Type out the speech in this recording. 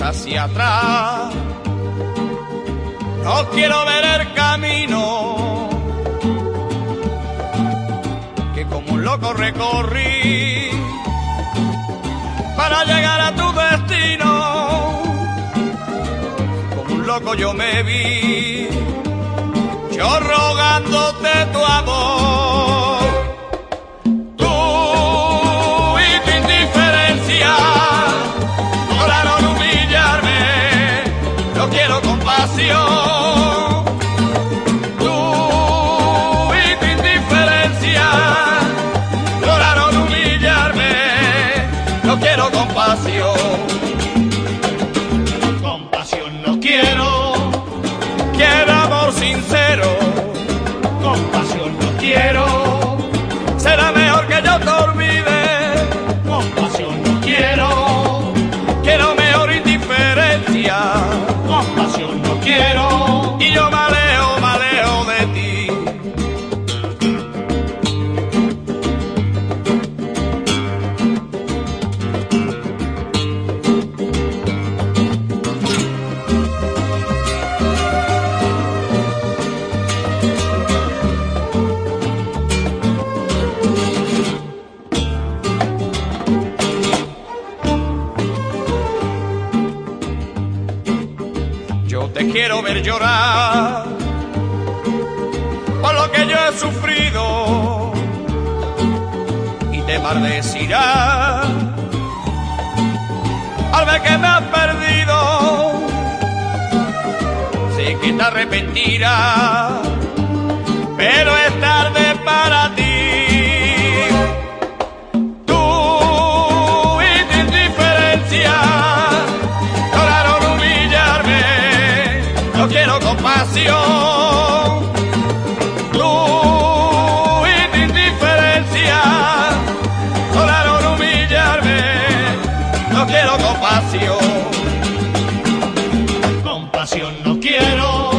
hacia atrás. No quiero ver el camino que como un loco recorrí para llegar a tu destino. Como un loco yo me vi, yo rogándote tu amor. Te quiero ver llorar por lo que yo he sufrido y te maldecirá al ver que me has perdido. Sé que te arrepentirás, pero es su pasión. Luz y indiferencia lograron humillarme, no quiero compasión. Compasión no quiero.